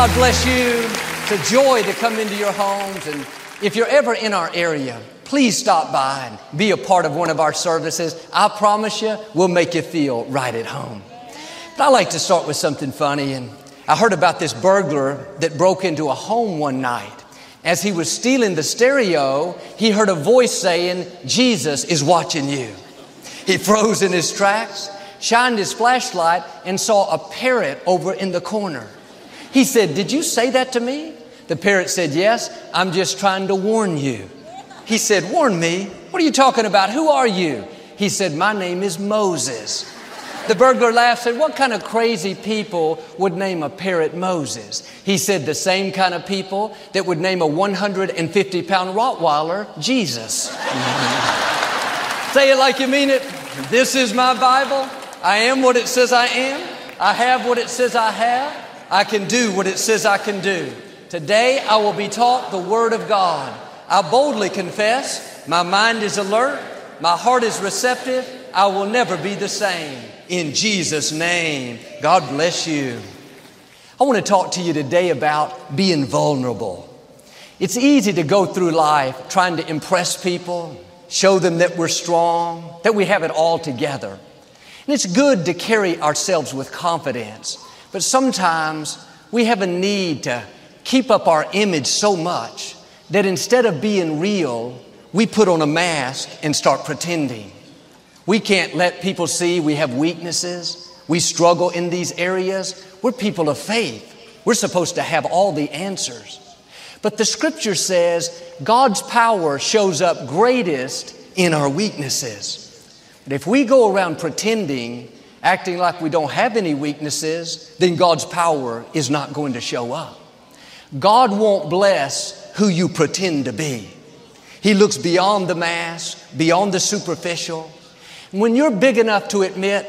God bless you. It's a joy to come into your homes. And if you're ever in our area, please stop by and be a part of one of our services. I promise you, we'll make you feel right at home. But I like to start with something funny. And I heard about this burglar that broke into a home one night. As he was stealing the stereo, he heard a voice saying, Jesus is watching you. He froze in his tracks, shined his flashlight, and saw a parrot over in the corner. He said, Did you say that to me? The parrot said, Yes, I'm just trying to warn you. He said, Warn me? What are you talking about? Who are you? He said, My name is Moses. The burglar laughed and said, What kind of crazy people would name a parrot Moses? He said, The same kind of people that would name a 150 pound Rottweiler Jesus. Say it like you mean it. This is my Bible. I am what it says I am. I have what it says I have. I can do what it says I can do. Today I will be taught the Word of God. I boldly confess, my mind is alert, my heart is receptive, I will never be the same. In Jesus' name, God bless you. I want to talk to you today about being vulnerable. It's easy to go through life trying to impress people, show them that we're strong, that we have it all together. And it's good to carry ourselves with confidence. But sometimes we have a need to keep up our image so much that instead of being real, we put on a mask and start pretending. We can't let people see we have weaknesses. We struggle in these areas. We're people of faith. We're supposed to have all the answers. But the scripture says God's power shows up greatest in our weaknesses. But if we go around pretending acting like we don't have any weaknesses, then God's power is not going to show up. God won't bless who you pretend to be. He looks beyond the mask, beyond the superficial. When you're big enough to admit,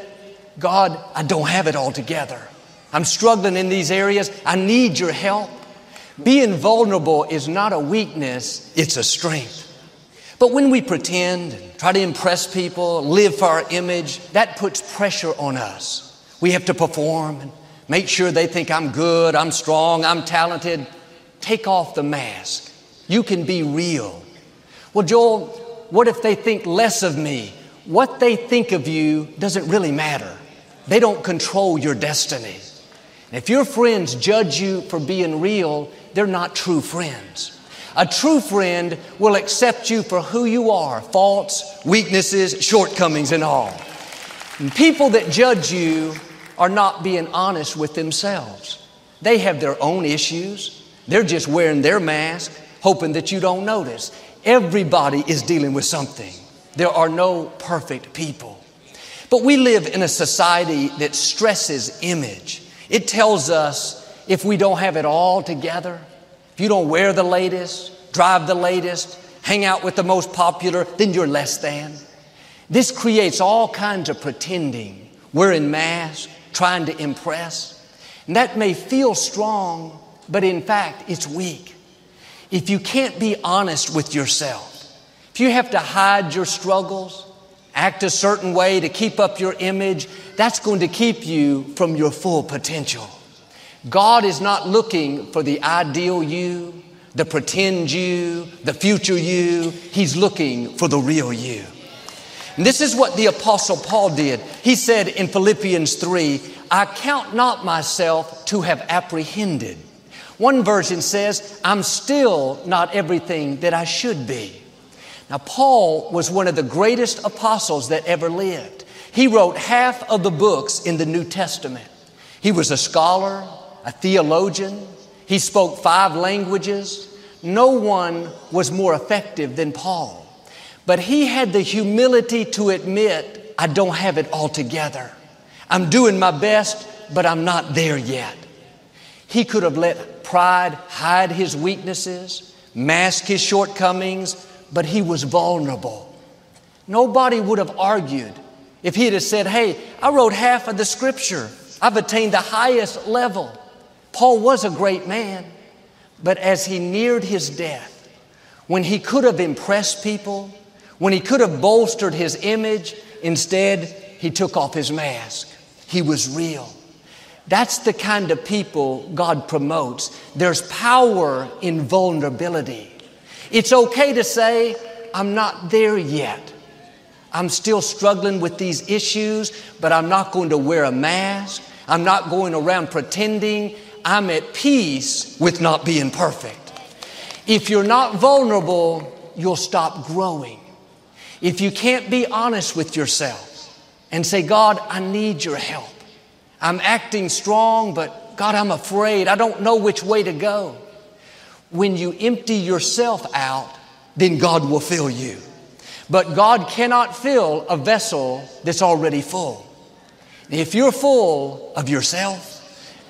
God, I don't have it all together. I'm struggling in these areas. I need your help. Being vulnerable is not a weakness, it's a strength. But when we pretend, try to impress people, live for our image, that puts pressure on us. We have to perform and make sure they think I'm good, I'm strong, I'm talented. Take off the mask. You can be real. Well, Joel, what if they think less of me? What they think of you doesn't really matter. They don't control your destiny. if your friends judge you for being real, they're not true friends. A true friend will accept you for who you are, faults, weaknesses, shortcomings, and all. And people that judge you are not being honest with themselves. They have their own issues. They're just wearing their mask, hoping that you don't notice. Everybody is dealing with something. There are no perfect people. But we live in a society that stresses image. It tells us if we don't have it all together, if you don't wear the latest, drive the latest, hang out with the most popular, then you're less than. This creates all kinds of pretending, wearing masks, trying to impress. And that may feel strong, but in fact, it's weak. If you can't be honest with yourself, if you have to hide your struggles, act a certain way to keep up your image, that's going to keep you from your full potential. God is not looking for the ideal you, the pretend you, the future you. He's looking for the real you. And this is what the apostle Paul did. He said in Philippians 3, I count not myself to have apprehended. One version says, I'm still not everything that I should be. Now, Paul was one of the greatest apostles that ever lived. He wrote half of the books in the New Testament. He was a scholar, a theologian. He spoke five languages. No one was more effective than Paul. But he had the humility to admit, I don't have it all together. I'm doing my best, but I'm not there yet. He could have let pride hide his weaknesses, mask his shortcomings, but he was vulnerable. Nobody would have argued if he had said, Hey, I wrote half of the scripture. I've attained the highest level. Paul was a great man, but as he neared his death, when he could have impressed people, when he could have bolstered his image, instead he took off his mask. He was real. That's the kind of people God promotes. There's power in vulnerability. It's okay to say, I'm not there yet. I'm still struggling with these issues, but I'm not going to wear a mask. I'm not going around pretending. I'm at peace with not being perfect. If you're not vulnerable, you'll stop growing. If you can't be honest with yourself and say, God, I need your help. I'm acting strong, but God, I'm afraid. I don't know which way to go. When you empty yourself out, then God will fill you. But God cannot fill a vessel that's already full. If you're full of yourself,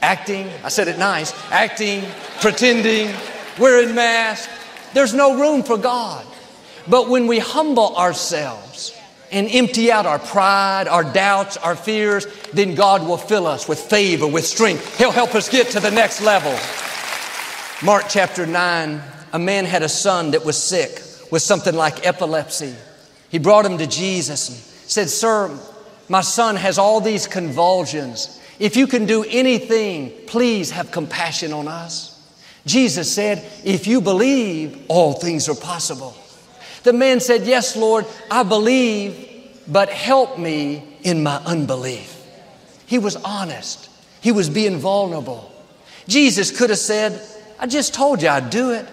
acting, I said it nice, acting, pretending, wearing masks, there's no room for God. But when we humble ourselves and empty out our pride, our doubts, our fears, then God will fill us with favor, with strength. He'll help us get to the next level. Mark chapter 9, a man had a son that was sick with something like epilepsy. He brought him to Jesus and said, Sir, my son has all these convulsions. If you can do anything, please have compassion on us. Jesus said, If you believe, all things are possible. The man said, Yes, Lord, I believe, but help me in my unbelief. He was honest, he was being vulnerable. Jesus could have said, I just told you I'd do it.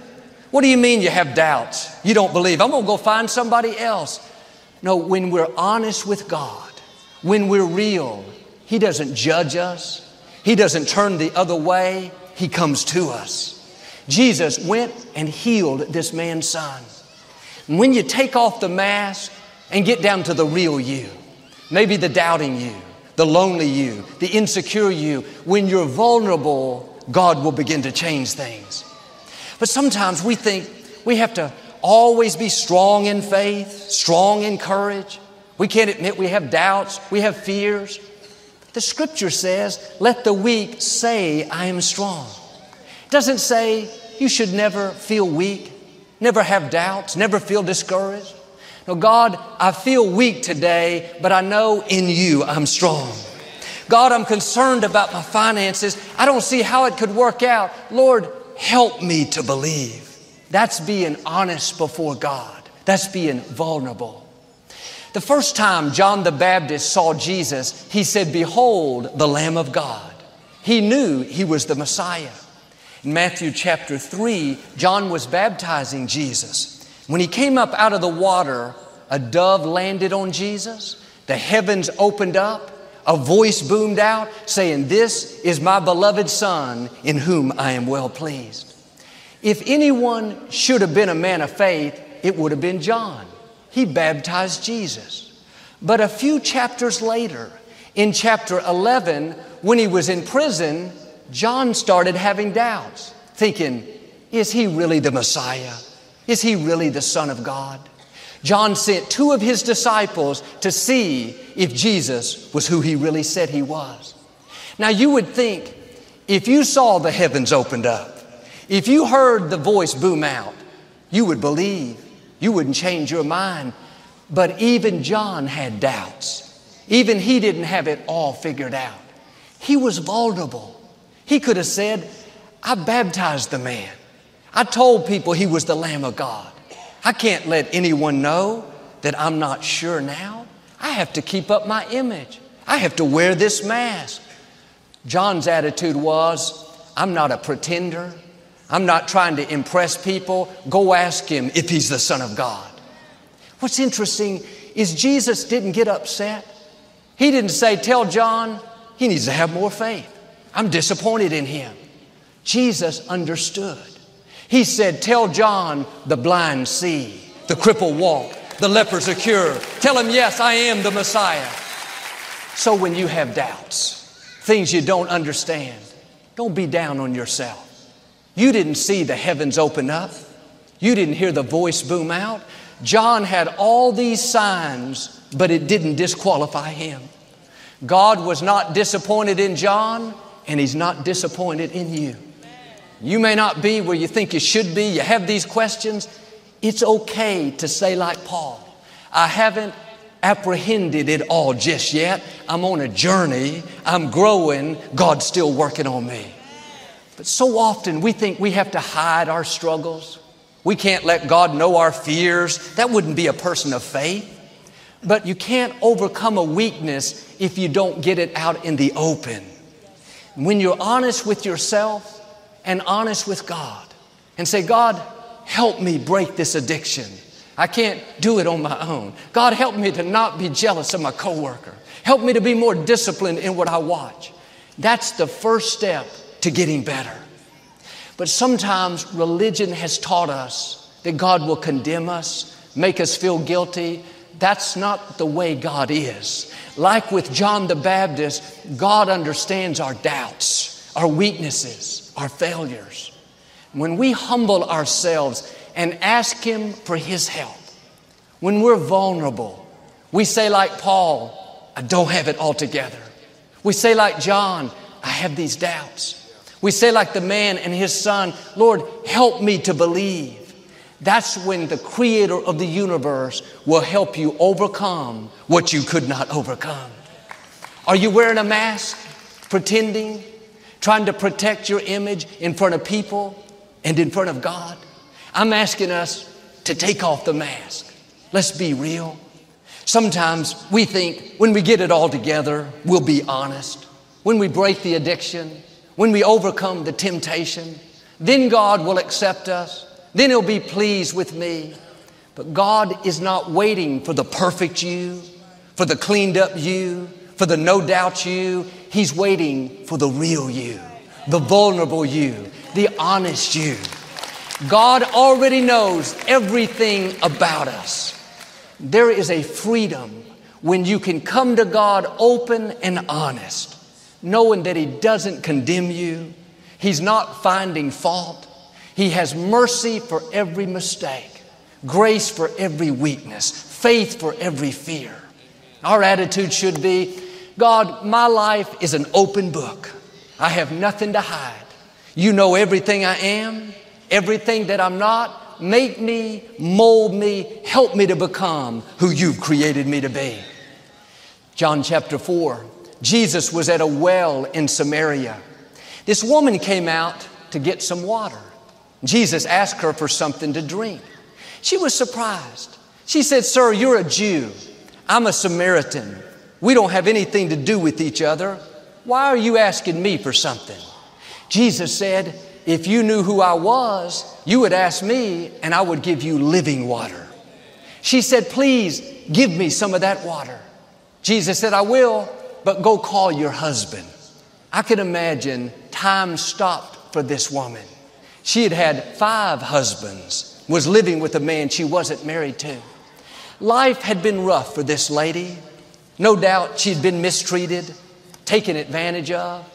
What do you mean you have doubts? You don't believe. I'm going to go find somebody else. No, when we're honest with God, when we're real, He doesn't judge us, He doesn't turn the other way, He comes to us. Jesus went and healed this man's son. When you take off the mask and get down to the real you, maybe the doubting you, the lonely you, the insecure you, when you're vulnerable, God will begin to change things. But sometimes we think we have to always be strong in faith, strong in courage. We can't admit we have doubts, we have fears. The scripture says, let the weak say, I am strong. It doesn't say you should never feel weak, never have doubts, never feel discouraged. No, God, I feel weak today, but I know in you I'm strong. God, I'm concerned about my finances. I don't see how it could work out. Lord, help me to believe. That's being honest before God. That's being vulnerable. The first time John the Baptist saw Jesus, he said, Behold, the Lamb of God. He knew he was the Messiah. In Matthew chapter 3, John was baptizing Jesus. When he came up out of the water, a dove landed on Jesus, the heavens opened up, a voice boomed out saying, This is my beloved Son in whom I am well pleased. If anyone should have been a man of faith, it would have been John. He baptized Jesus. But a few chapters later, in chapter 11, when he was in prison, John started having doubts, thinking, Is he really the Messiah? Is he really the Son of God? John sent two of his disciples to see if Jesus was who he really said he was. Now, you would think if you saw the heavens opened up, if you heard the voice boom out, you would believe. You wouldn't change your mind. But even John had doubts. Even he didn't have it all figured out. He was vulnerable. He could have said, I baptized the man. I told people he was the Lamb of God. I can't let anyone know that I'm not sure now. I have to keep up my image. I have to wear this mask. John's attitude was, I'm not a pretender. I'm not trying to impress people. Go ask him if he's the Son of God. What's interesting is Jesus didn't get upset. He didn't say, Tell John he needs to have more faith. I'm disappointed in him. Jesus understood. He said, Tell John the blind see, the cripple walk, the lepers are cured. Tell him, Yes, I am the Messiah. So when you have doubts, things you don't understand, don't be down on yourself. You didn't see the heavens open up, you didn't hear the voice boom out. John had all these signs, but it didn't disqualify him. God was not disappointed in John, and He's not disappointed in you. You may not be where you think you should be. You have these questions. It's okay to say, like Paul, I haven't apprehended it all just yet. I'm on a journey. I'm growing. God's still working on me. But so often we think we have to hide our struggles. We can't let God know our fears. That wouldn't be a person of faith. But you can't overcome a weakness if you don't get it out in the open. When you're honest with yourself and honest with God and say, God, help me break this addiction. I can't do it on my own. God, help me to not be jealous of my coworker. Help me to be more disciplined in what I watch. That's the first step to getting better. But sometimes religion has taught us that God will condemn us, make us feel guilty. That's not the way God is. Like with John the Baptist, God understands our doubts, our weaknesses, our failures. When we humble ourselves and ask Him for His help, when we're vulnerable, we say, like Paul, I don't have it all together. We say, like John, I have these doubts. We say, like the man and his son, Lord, help me to believe. That's when the creator of the universe will help you overcome what you could not overcome. Are you wearing a mask, pretending, trying to protect your image in front of people and in front of God? I'm asking us to take off the mask. Let's be real. Sometimes we think when we get it all together, we'll be honest. When we break the addiction, when we overcome the temptation, then God will accept us. Then He'll be pleased with me. But God is not waiting for the perfect you, for the cleaned up you, for the no doubt you. He's waiting for the real you, the vulnerable you, the honest you. God already knows everything about us. There is a freedom when you can come to God open and honest, knowing that He doesn't condemn you, He's not finding fault, he has mercy for every mistake, grace for every weakness, faith for every fear. Our attitude should be God, my life is an open book. I have nothing to hide. You know everything I am, everything that I'm not. Make me, mold me, help me to become who you've created me to be. John chapter 4, Jesus was at a well in Samaria. This woman came out to get some water. Jesus asked her for something to drink. She was surprised. She said, Sir, you're a Jew. I'm a Samaritan. We don't have anything to do with each other. Why are you asking me for something? Jesus said, If you knew who I was, you would ask me, and I would give you living water. She said, Please give me some of that water. Jesus said, I will, but go call your husband. I can imagine time stopped for this woman. She had had five husbands, was living with a man she wasn't married to. Life had been rough for this lady. No doubt she'd been mistreated, taken advantage of.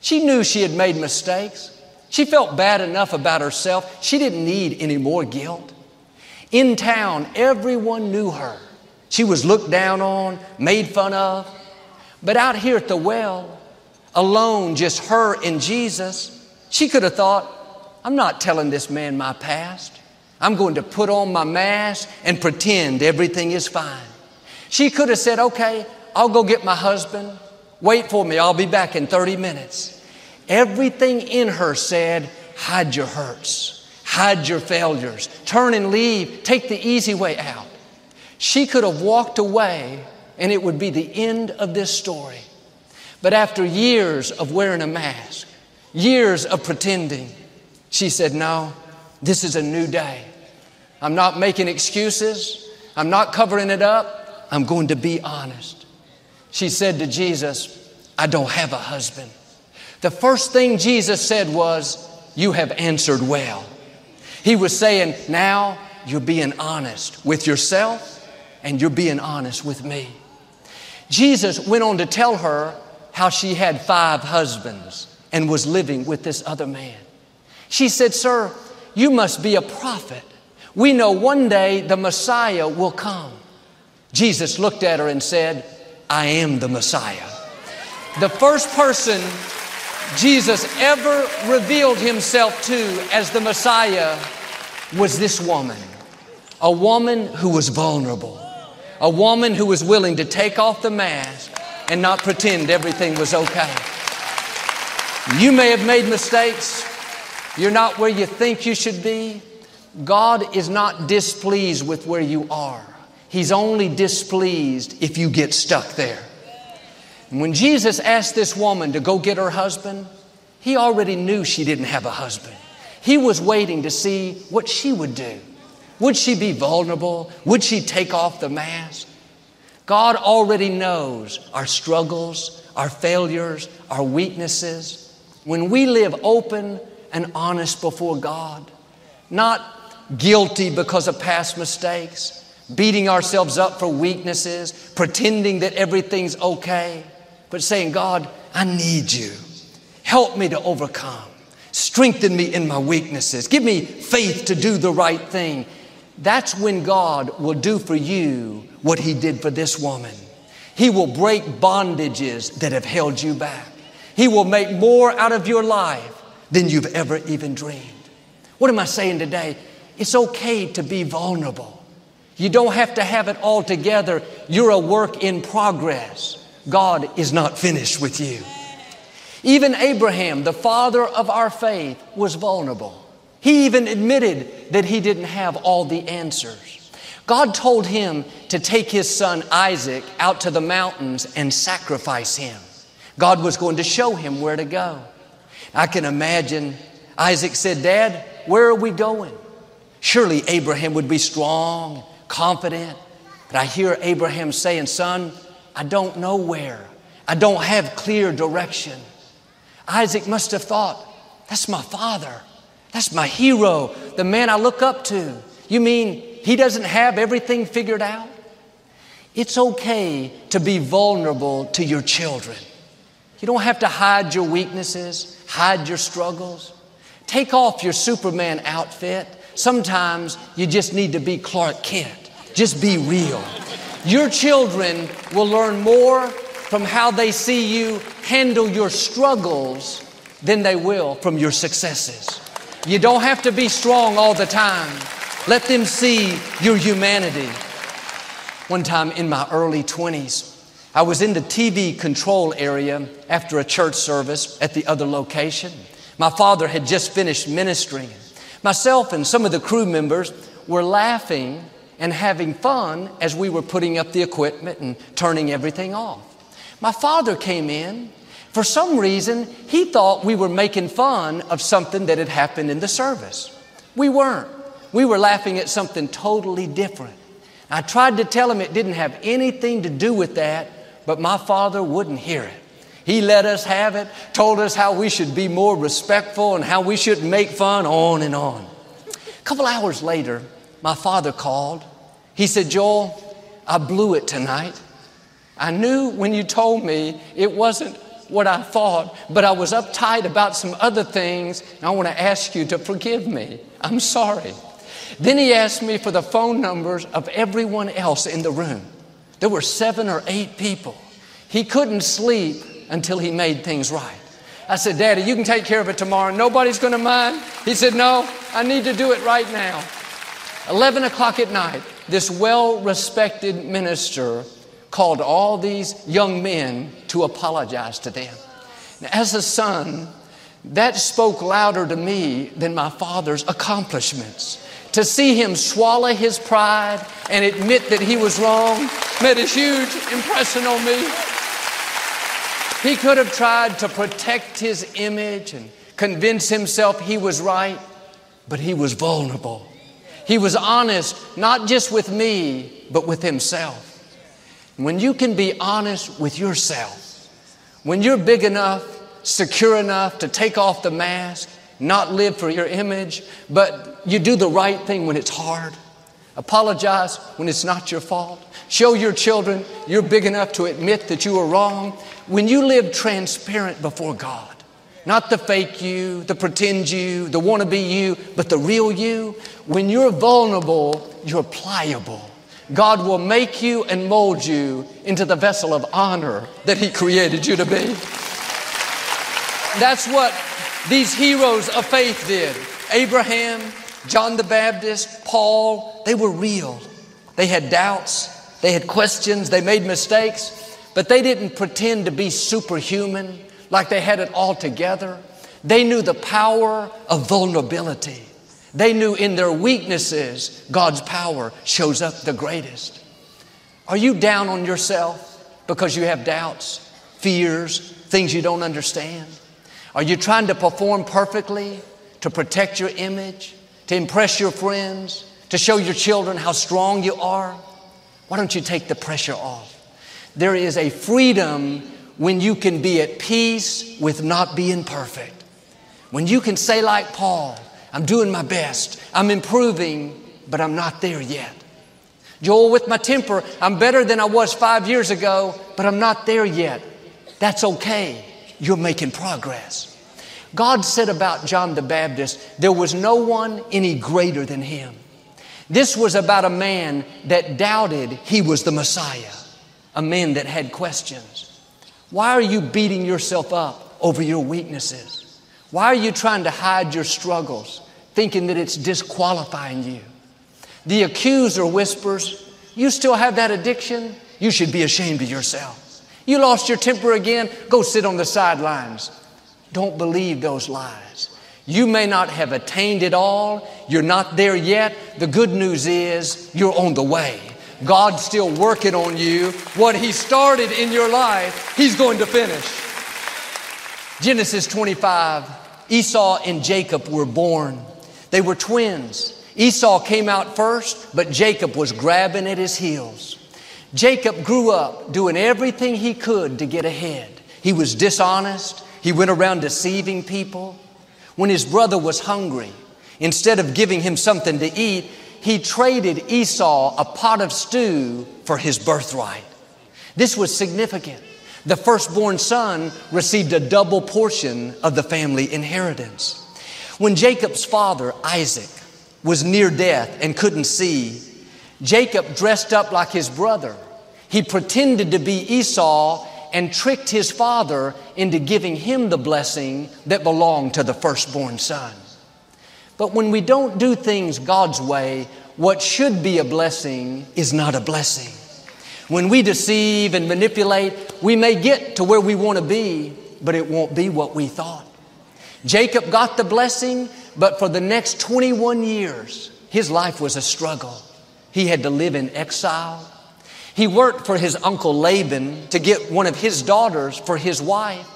She knew she had made mistakes. She felt bad enough about herself. She didn't need any more guilt. In town, everyone knew her. She was looked down on, made fun of. But out here at the well, alone, just her and Jesus, she could have thought, I'm not telling this man my past. I'm going to put on my mask and pretend everything is fine. She could have said, Okay, I'll go get my husband. Wait for me, I'll be back in 30 minutes. Everything in her said, Hide your hurts, hide your failures, turn and leave, take the easy way out. She could have walked away and it would be the end of this story. But after years of wearing a mask, years of pretending, she said, No, this is a new day. I'm not making excuses. I'm not covering it up. I'm going to be honest. She said to Jesus, I don't have a husband. The first thing Jesus said was, You have answered well. He was saying, Now you're being honest with yourself and you're being honest with me. Jesus went on to tell her how she had five husbands and was living with this other man. She said, Sir, you must be a prophet. We know one day the Messiah will come. Jesus looked at her and said, I am the Messiah. The first person Jesus ever revealed himself to as the Messiah was this woman, a woman who was vulnerable, A woman who was willing to take off the mask and not pretend everything was okay. You may have made mistakes. You're not where you think you should be. God is not displeased with where you are. He's only displeased if you get stuck there. And when Jesus asked this woman to go get her husband, he already knew she didn't have a husband. He was waiting to see what she would do. Would she be vulnerable? Would she take off the mask? God already knows our struggles, our failures, our weaknesses. When we live open and honest before God, not guilty because of past mistakes, beating ourselves up for weaknesses, pretending that everything's okay, but saying, God, I need you. Help me to overcome. Strengthen me in my weaknesses. Give me faith to do the right thing. That's when God will do for you what He did for this woman. He will break bondages that have held you back. He will make more out of your life than you've ever even dreamed. What am I saying today? It's okay to be vulnerable. You don't have to have it all together. You're a work in progress. God is not finished with you. Even Abraham, the father of our faith, was vulnerable. He even admitted that he didn't have all the answers. God told him to take his son Isaac out to the mountains and sacrifice him. God was going to show him where to go. I can imagine Isaac said, Dad, where are we going? Surely Abraham would be strong, confident. But I hear Abraham saying, Son, I don't know where. I don't have clear direction. Isaac must have thought, That's my father. That's my hero, the man I look up to. You mean he doesn't have everything figured out? It's okay to be vulnerable to your children. You don't have to hide your weaknesses, hide your struggles. Take off your Superman outfit. Sometimes you just need to be Clark Kent. Just be real. Your children will learn more from how they see you handle your struggles than they will from your successes. You don't have to be strong all the time. Let them see your humanity. One time in my early 20s, I was in the TV control area after a church service at the other location. My father had just finished ministering. Myself and some of the crew members were laughing and having fun as we were putting up the equipment and turning everything off. My father came in for some reason, he thought we were making fun of something that had happened in the service. We weren't. We were laughing at something totally different. I tried to tell him it didn't have anything to do with that, but my father wouldn't hear it. He let us have it, told us how we should be more respectful and how we shouldn't make fun, on and on. A couple hours later, my father called. He said, Joel, I blew it tonight. I knew when you told me it wasn't what I thought, but I was uptight about some other things, and I want to ask you to forgive me. I'm sorry. Then he asked me for the phone numbers of everyone else in the room. There were seven or eight people. He couldn't sleep until he made things right. I said, Daddy, you can take care of it tomorrow. Nobody's going to mind. He said, No, I need to do it right now. 11 o'clock at night, this well respected minister called all these young men to apologize to them. Now, as a son, that spoke louder to me than my father's accomplishments. To see him swallow his pride and admit that he was wrong made a huge impression on me. He could have tried to protect his image and convince himself he was right, but he was vulnerable. He was honest, not just with me, but with himself. When you can be honest with yourself, when you're big enough, secure enough to take off the mask, not live for your image, but you do the right thing when it's hard. Apologize when it's not your fault. Show your children you're big enough to admit that you were wrong. When you live transparent before God, not the fake you, the pretend you, the wannabe you, but the real you, when you're vulnerable, you're pliable. God will make you and mold you into the vessel of honor that He created you to be. That's what these heroes of faith did. Abraham, John the Baptist, Paul, they were real. They had doubts, They had questions, they made mistakes, but they didn't pretend to be superhuman like they had it all together. They knew the power of vulnerability. They knew in their weaknesses, God's power shows up the greatest. Are you down on yourself because you have doubts, fears, things you don't understand? Are you trying to perform perfectly to protect your image, to impress your friends, to show your children how strong you are? Why don't you take the pressure off? There is a freedom when you can be at peace with not being perfect. When you can say, like Paul, I'm doing my best, I'm improving, but I'm not there yet. Joel, with my temper, I'm better than I was five years ago, but I'm not there yet. That's okay. You're making progress. God said about John the Baptist, there was no one any greater than him. This was about a man that doubted he was the Messiah, a man that had questions. Why are you beating yourself up over your weaknesses? Why are you trying to hide your struggles, thinking that it's disqualifying you? The accuser whispers, You still have that addiction? You should be ashamed of yourself. You lost your temper again? Go sit on the sidelines. Don't believe those lies. You may not have attained it all. You're not there yet. The good news is you're on the way. God's still working on you. What He started in your life, He's going to finish. Genesis 25 Esau and Jacob were born. They were twins. Esau came out first, but Jacob was grabbing at his heels. Jacob grew up doing everything he could to get ahead. He was dishonest. He went around deceiving people. When his brother was hungry, instead of giving him something to eat, he traded Esau a pot of stew for his birthright. This was significant. The firstborn son received a double portion of the family inheritance. When Jacob's father, Isaac, was near death and couldn't see, Jacob dressed up like his brother. He pretended to be Esau and tricked his father into giving him the blessing that belonged to the firstborn son. But when we don't do things God's way, what should be a blessing is not a blessing. When we deceive and manipulate, we may get to where we want to be, but it won't be what we thought. Jacob got the blessing, but for the next 21 years, his life was a struggle. He had to live in exile. He worked for his uncle Laban to get one of his daughters for his wife,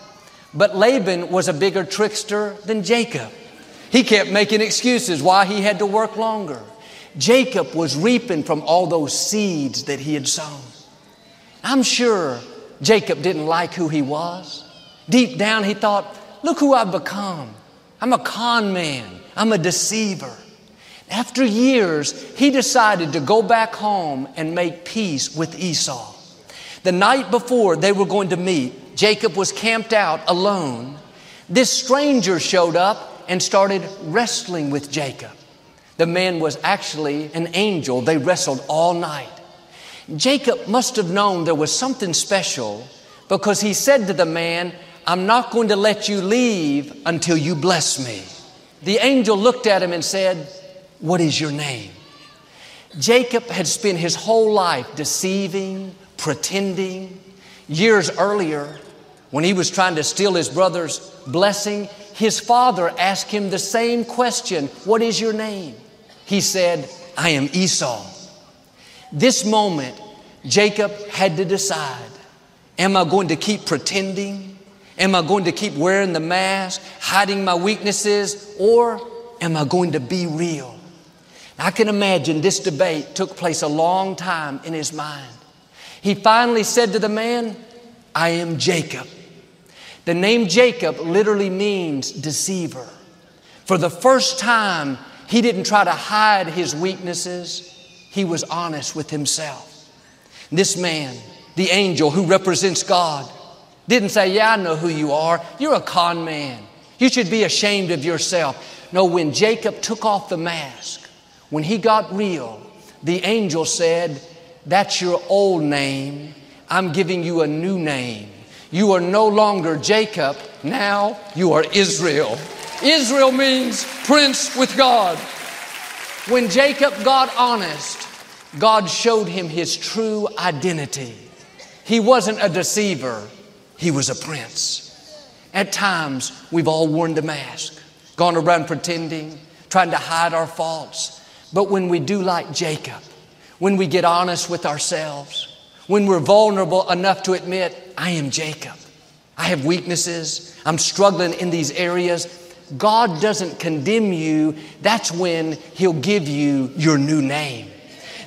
but Laban was a bigger trickster than Jacob. He kept making excuses why he had to work longer. Jacob was reaping from all those seeds that he had sown. I'm sure Jacob didn't like who he was. Deep down, he thought, Look who I've become. I'm a con man, I'm a deceiver. After years, he decided to go back home and make peace with Esau. The night before they were going to meet, Jacob was camped out alone. This stranger showed up and started wrestling with Jacob. The man was actually an angel. They wrestled all night. Jacob must have known there was something special because he said to the man, I'm not going to let you leave until you bless me. The angel looked at him and said, What is your name? Jacob had spent his whole life deceiving, pretending. Years earlier, when he was trying to steal his brother's blessing, his father asked him the same question What is your name? He said, I am Esau. This moment, Jacob had to decide Am I going to keep pretending? Am I going to keep wearing the mask, hiding my weaknesses, or am I going to be real? I can imagine this debate took place a long time in his mind. He finally said to the man, I am Jacob. The name Jacob literally means deceiver. For the first time, he didn't try to hide his weaknesses, he was honest with himself. This man, the angel who represents God, didn't say, Yeah, I know who you are. You're a con man. You should be ashamed of yourself. No, when Jacob took off the mask, when he got real, the angel said, That's your old name. I'm giving you a new name. You are no longer Jacob, now you are Israel. Israel means prince with God. When Jacob got honest, God showed him his true identity. He wasn't a deceiver, he was a prince. At times, we've all worn the mask, gone around pretending, trying to hide our faults. But when we do like Jacob, when we get honest with ourselves, when we're vulnerable enough to admit, I am Jacob, I have weaknesses, I'm struggling in these areas, God doesn't condemn you. That's when He'll give you your new name.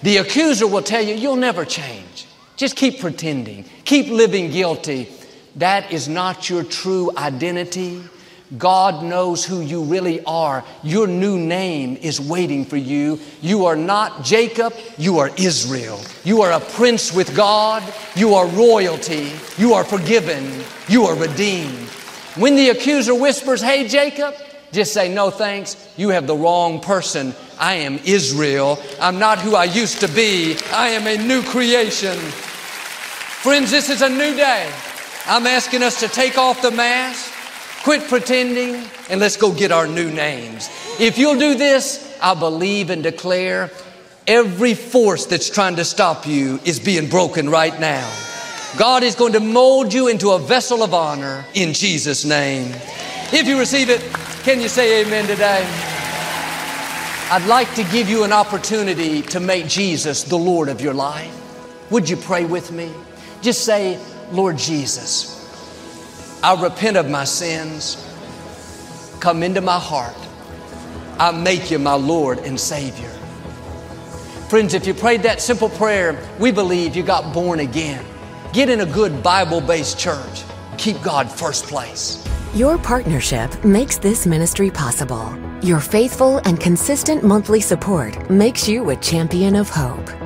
The accuser will tell you, you'll never change. Just keep pretending, keep living guilty. That is not your true identity. God knows who you really are. Your new name is waiting for you. You are not Jacob, you are Israel. You are a prince with God. You are royalty. You are forgiven. You are redeemed. When the accuser whispers, Hey, Jacob, just say, No thanks. You have the wrong person. I am Israel. I'm not who I used to be. I am a new creation. Friends, this is a new day. I'm asking us to take off the mask Quit pretending and let's go get our new names. If you'll do this, I believe and declare every force that's trying to stop you is being broken right now. God is going to mold you into a vessel of honor in Jesus' name. If you receive it, can you say amen today? I'd like to give you an opportunity to make Jesus the Lord of your life. Would you pray with me? Just say, Lord Jesus, I repent of my sins. Come into my heart. I make you my Lord and Savior. Friends, if you prayed that simple prayer, we believe you got born again. Get in a good Bible based church. Keep God first place. Your partnership makes this ministry possible. Your faithful and consistent monthly support makes you a champion of hope.